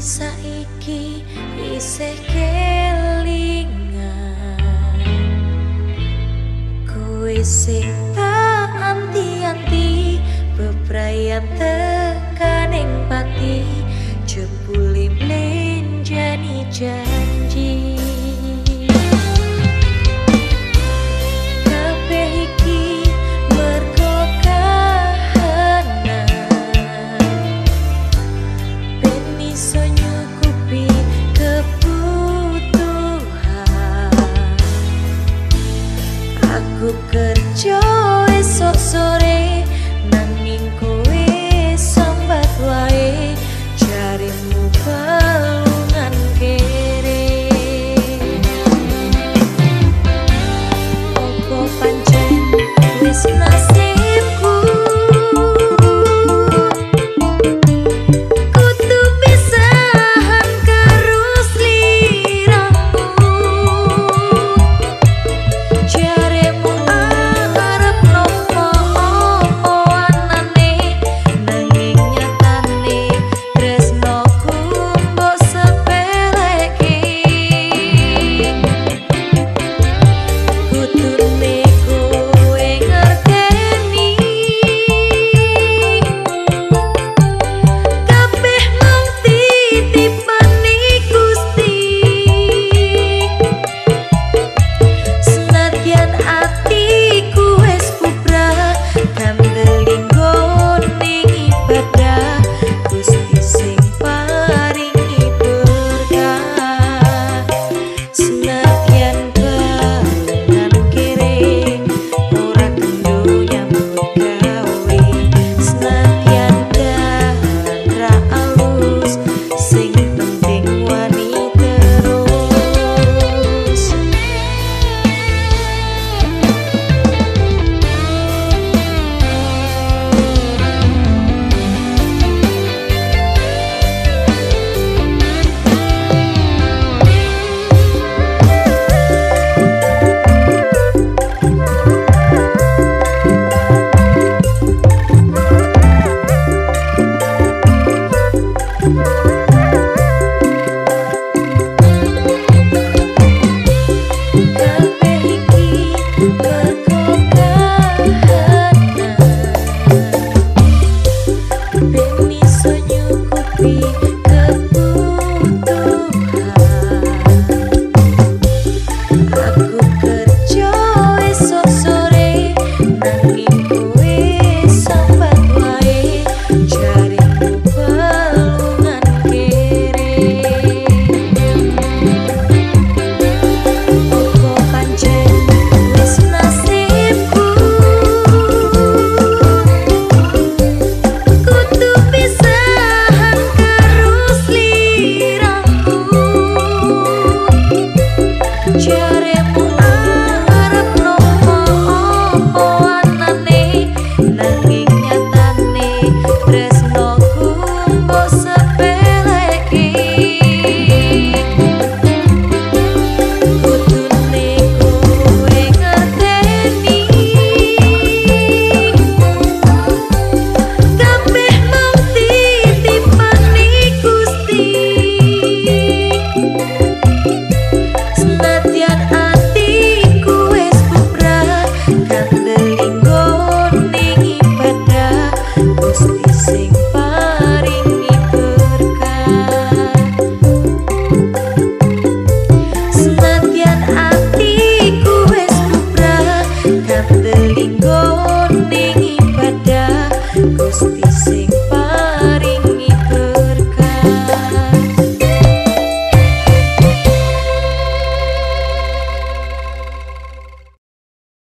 saiki isih kelingan. Kowe sing tak anti-anti beprayan tekaning pati jebule menjani janji. Aku kerja esok sore nang ningku